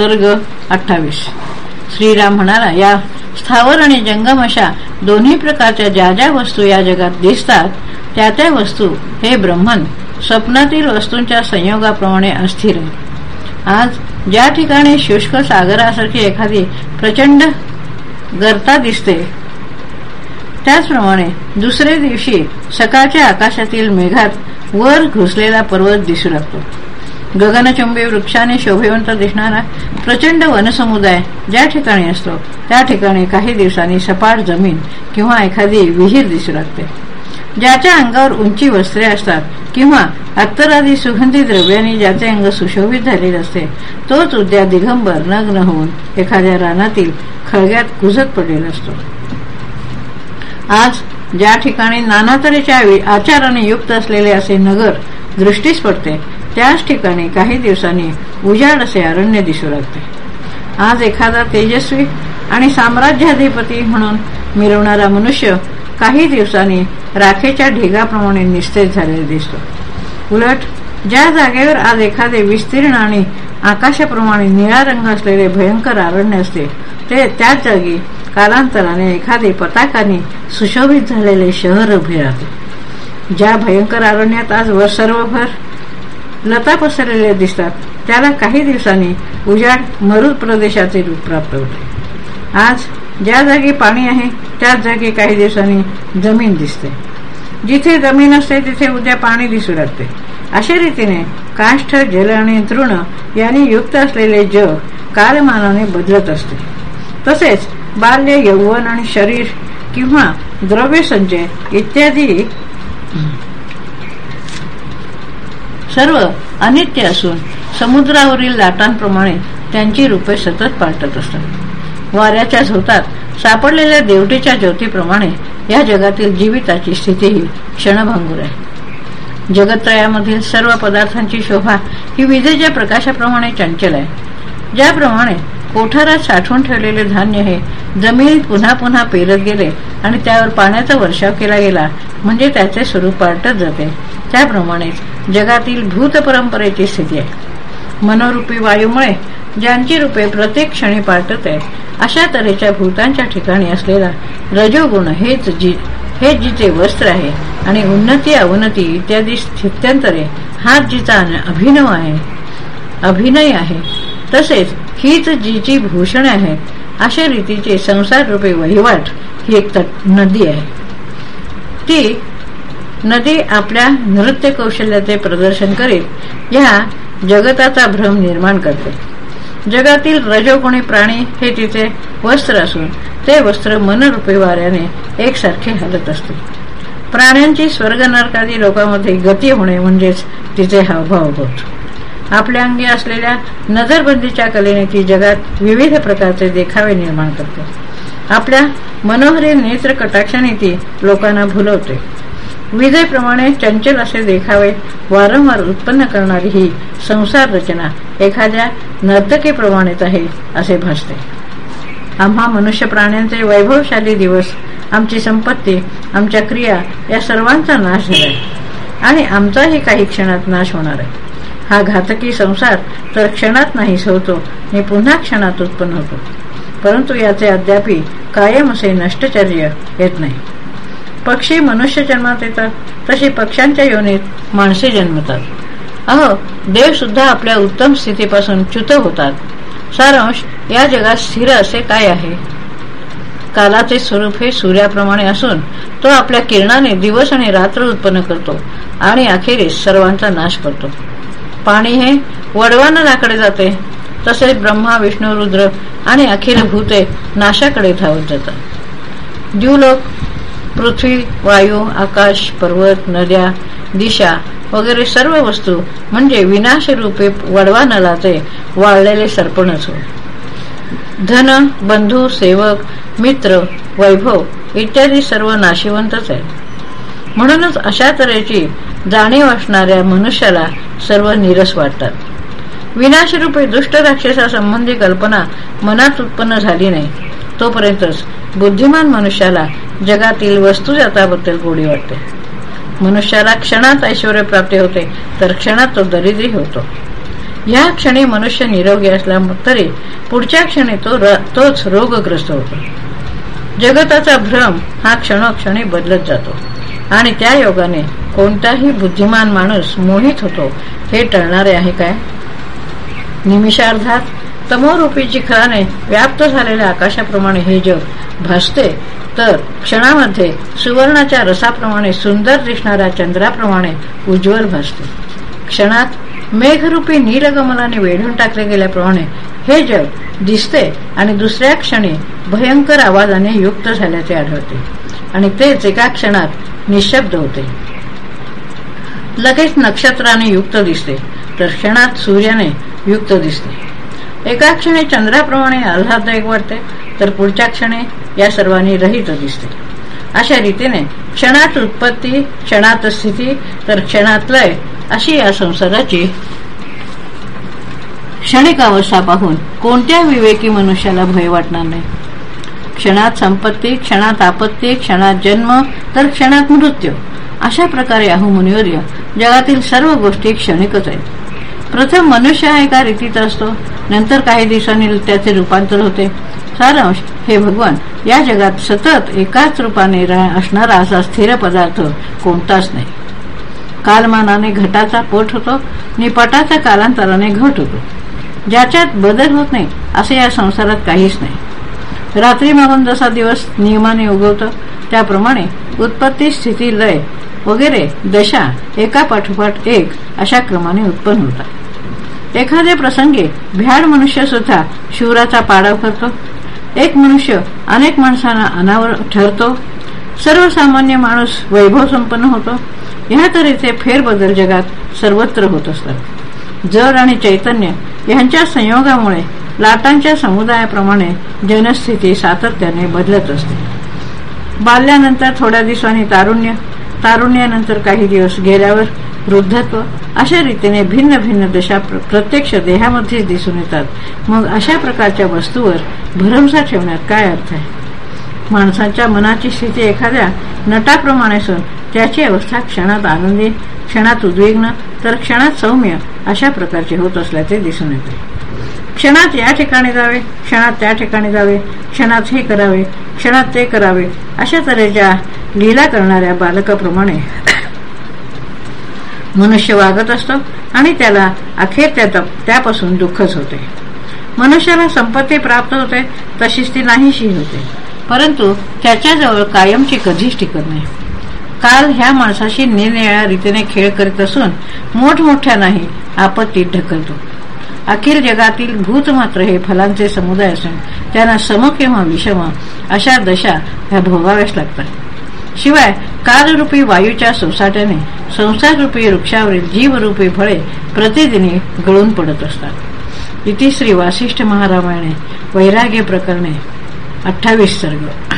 सर्ग अठ्ठावीस. श्रीराम म्हणाला या स्थावर आणि जंगम अशा दोन्ही प्रकारच्या ज्या ज्या वस्तू या जगात दिसतात त्या त्या वस्तू हे ब्रह्मन स्वप्नातील वस्तूंच्या संयोगाप्रमाणे अस्थिर आज ज्या ठिकाणी शुष्क सागरासारखी एखादी प्रचंड गर्ता दिसते त्याचप्रमाणे दुसरे दिवशी सकाळच्या आकाशातील मेघात वर घुसलेला पर्वत दिसू लागतो. गगनचुंबी वृक्षाने शोभिवंत दिसणारा प्रचंड वनसमुदाय ज्या ठिकाणी असतो त्या ठिकाणी काही दिवसांनी सपाट जमीन किंवा एखादी विहीर दिसू लागते. ज्याच्या अंगावर उंची वस्त्रे असतात किंवा अत्तरादी सुगंधी द्रव्यांनी ज्याचे अंग सुशोभित झालेले असते तोच उद्या दिगंबर नग्न होऊन एखाद्या रानातील खळग्यात कुजत पडलेला असतो. आज ज्या ठिकाणी नाना तऱ्हेच्या आचाराने युक्त असलेले असे नगर दृष्टीस पडते त्याच ठिकाणी काही दिवसांनी उजाड असे अरण्य दिसू लागते. आज एखादा तेजस्वी आणि साम्राज्याधिपती म्हणून मिरवणारा मनुष्य काही दिवसांनी राखेच्या ढिगाप्रमाणे निस्तेज झालेला दिसतो. उलट ज्या जागेवर आज एखादे विस्तीर्ण आणि आकाशाप्रमाणे निळा रंग असलेले भयंकर अरण्य असते ते त्याच जागी कालांतराने एखादे पताकाने सुशोभित झालेले शहर उभे राहते. ज्या भयंकर अरण्यात आज वर सर्वभर लता पसरलेल्या दिसतात. त्याला काही दिवसांनी उजाड मरुद प्रदेशाचे रूप प्राप्त होते. आज ज्या जागी पाणी आहे त्याच जागी काही दिवसांनी जमीन दिसते. जिथे जमीन असते तिथे उद्या पाणी दिसू लागते. अशा रीतीने काष्ठ जल आणि तृण यांनी युक्त असलेले जग कालमानाने बदलत असते. तसेच बाल्य यौवन आणि शरीर किंवा द्रव्य संचय इत्यादी सर्व अनित्य असून समुद्रावरील लाटांप्रमाणे त्यांची रूपे सतत पालटत असतात. वाऱ्याच्या झोतात सापडलेल्या देवटीच्या ज्योतीप्रमाणे या जगातील जीविताची स्थितीही क्षणभांगूर आहे. जगत्रयामधील सर्व पदार्थांची शोभा ही विजेच्या प्रकाशाप्रमाणे चंचल आहे. ज्याप्रमाणे कोठारात साठवून ठेवलेले धान्य हे जमिनीत पुन्हा पुन्हा पेरत गेले आणि त्यावर पाण्याचा वर्षाव केला गेला म्हणजे त्याचे स्वरूप पालटत जाते. त्याप्रमाणेच जगातील भूत परंपरेची स्थिती आहे. मनोरूपी वायूमुळे ज्यांची रूपे प्रत्येक क्षणी पालटत आहे अशा तऱ्हेच्या भूतांच्या ठिकाणी असलेला रजोगुण हेच जी हे जिचे वस्त्र आहे आणि उन्नती अवनती इत्यादी स्थित्यंतरे हा जिचा अभिनव आहे. अभिनय आहे. तसेच हीच जीची भूषणे आहेत अशा रीतीचे संसार रूपे वहिवाट ही एक नदी आहे. ती नदी आपल्या नृत्य कौशल्याचे प्रदर्शन करीत या जगताचा भ्रम निर्माण करते. जगातील रजोगुणी प्राणी हे तिचे वस्त्र असून ते वस्त्र मनरूपी वाऱ्याने एकसारखे हलत असते. प्राण्यांची स्वर्ग नरकादी लोकांमध्ये गती होणे म्हणजेच तिचे हावभाव होत. आपल्या अंगी असलेल्या नजरबंदीच्या कलेने ती जगात विविध प्रकारचे देखावे निर्माण करते. आपल्या मनोहरी नेत्र कटाक्षाने ती लोकांना भुलवते. विजेप्रमाणे चंचल असे देखावे वारंवार उत्पन्न करणारी ही संसार रचना एखाद्या नर्तकेप्रमाणेच आहे असे भासते. आम्हा मनुष्य प्राण्यांचे वैभवशाली दिवस आमची संपत्ती आमच्या क्रिया या सर्वांचा नाश झालाय. आणि आमचाही काही क्षणात नाश होणार आहे. हा घातकी संसार तर क्षणात नाहीस होतो आणि पुन्हा क्षणात उत्पन्न होतो. परंतु याचे अद्यापी कायम असे नष्टचर्य येत नाही. पक्षी मनुष्य जन्मात येतात तशी पक्ष्यांच्या योनीत माणसे जन्मतात. अहो देव सुद्धा आपल्या उत्तम स्थितीपासून च्युत होतात. सारांश या जगात स्थिर असे काय आहे? कालाचे स्वरूप हे सूर्याप्रमाणे असून तो आपल्या किरणाने दिवस आणि रात्र उत्पन्न करतो आणि अखेरीस सर्वांचा नाश करतो. पाणी हे वडवानलाकडे जाते तसेच ब्रह्मा विष्णू रुद्र आणि अखिल भूते नाशाकडे धावत जातात. द्यूलोक पृथ्वी वायू आकाश पर्वत नद्या दिशा वगैरे सर्व वस्तू म्हणजे विनाश रूपे वडवा नलाचे वाळलेले सरपणच हो धन बंधू सेवक मित्र वैभव इत्यादी सर्व नाशिवंतच आहे म्हणूनच अशा तऱ्हेची जाणीव असणाऱ्या मनुष्याला सर्व निरस वाटतात. विनाशरूपे दुष्ट राक्षसा संबंधी कल्पना मनात उत्पन्न झाली नाही. तोपर्यंतच बुद्धिमान मनुष्याला जगातील वस्तुजाताबद्दल गोडी वाटते. मनुष्याला क्षणात ऐश्वर प्राप्ती होते तर क्षणात तो दरिद्री होतो. या क्षणी मनुष्य निरोगी असला तरी पुढच्या क्षणी तो तोच रोगग्रस्त होतो. जगताचा भ्रम हा क्षणोक्षणी बदलत जातो आणि त्या योगाने कोणताही बुद्धिमान माणूस मोहित होतो हे टळणारे आहे काय? निमिषार्धात तमोरूपी चिखलाने व्याप्त झालेल्या आकाशाप्रमाणे हे जग भासते तर क्षणामध्ये सुवर्णाच्या रसाप्रमाणे सुंदर दिसणाऱ्या चंद्राप्रमाणे उज्ज्वल भासते. क्षणात मेघरूपी नीलगमनाने वेढून टाकले गेल्याप्रमाणे हे जग दिसते आणि दुसऱ्या क्षणी भयंकर आवाजाने युक्त झाल्याचे आढळते आणि तेच एका क्षणात निशब्द होते. लगेच नक्षत्राने युक्त दिसते तर क्षणात सूर्याने युक्त दिसते. एका क्षणी चंद्राप्रमाणे आल्हाददायक वाटते तर पुढच्या क्षणी या सर्वांनी रहित दिसते. अशा रीतीने क्षणात उत्पत्ती क्षणात स्थिती तर क्षणात लय अशी या संसाराची क्षणिक अवस्था पाहून कोणत्या विवेकी मनुष्याला भय वाटणार नाही? क्षणात संपत्ती क्षणात आपत्ती क्षणात जन्म तर क्षणात मृत्यू अशा प्रकारे अहुमुनिवर्य जगातील सर्व गोष्टी क्षणिकच आहेत. प्रथम मनुष्य हा एका रीतीत असतो. नंतर काही दिवसांनी त्याचे रूपांतर होते. सारांश हे भगवान या जगात सतत एकाच रूपाने असणारा असा स्थिर पदार्थ कोणताच नाही. कालमानाने घटाचा पोट होतो आणि पटाचा कालांतराने घट होतो. ज्याच्यात बदल होत नाही असे या संसारात काहीच नाही. रात्री मागून जसा दिवस नियमाने उगवतो त्याप्रमाणे उत्पत्ती स्थिती लय वगैरे दशा एका पाठोपाठ एक अशा क्रमाने उत्पन्न होतात. एखाद्या प्रसंगी भ्याड मनुष्य सुद्धा शिवराचा पाडाव करतो. एक मनुष्य अनेक माणसांना अनावर ठरतो. सर्वसामान्य माणूस वैभव संपन्न होतो. ह्या तऱ्हेचे फेरबदल जगात सर्वत्र होत असतात. जड आणि चैतन्य यांच्या संयोगामुळे लाटांच्या समुदायाप्रमाणे जनस्थिती सातत्याने बदलत असते. बाल्यानंतर थोड्या दिवसांनी तारुण्य तारुण्यानंतर काही दिवस गेल्यावर वृद्धत्व अशा रीतीने भिन्न भिन्न दशा प्रत्यक्ष देहामध्ये दिसून येतात. मग अशा प्रकारच्या वस्तूवर भरमसा ठेवण्यात काय अर्थ आहे? माणसाच्या मनाची स्थिती एखाद्या नटाप्रमाणे असून त्याची अवस्था क्षणात आनंदी क्षणात उद्विग्न तर क्षणात सौम्य अशा प्रकारचे होत असल्याचे दिसून येते. क्षणात या ठिकाणी जावे क्षणात त्या ठिकाणी जावे क्षणात हे करावे क्षणात ते करावे अशा तऱ्हेच्या लीला करणाऱ्या बालकाप्रमाणे मनुष्य वागत असतो आणि त्याला अखेर त्यापासून दुःखच होते. मनुष्याला संपत्ती प्राप्त होते तशीच ती नाहीशी होते. परंतु त्याच्याजवळ कायमची कधीच टिकत नाही. काल ह्या माणसाशी निरनिळ्या रीतीने खेळ करीत असून मोठमोठ्या नाही आपत्तीत ढकलतो. अखिल जगातील भूत मात्र हे फलांचे समुदाय असून त्यांना सम किंवा विषम अशा दशा ह्या भोगाव्याच लागतात. शिवाय कालरूपी वायूच्या सोसाट्याने संसाररूपी वृक्षावरील जीवरूपी फळे प्रतिदिनी गळून पडत असतात. इति श्री वासिष्ठ महारामायणे वैराग्य प्रकरणे अठ्ठावीस सर्ग.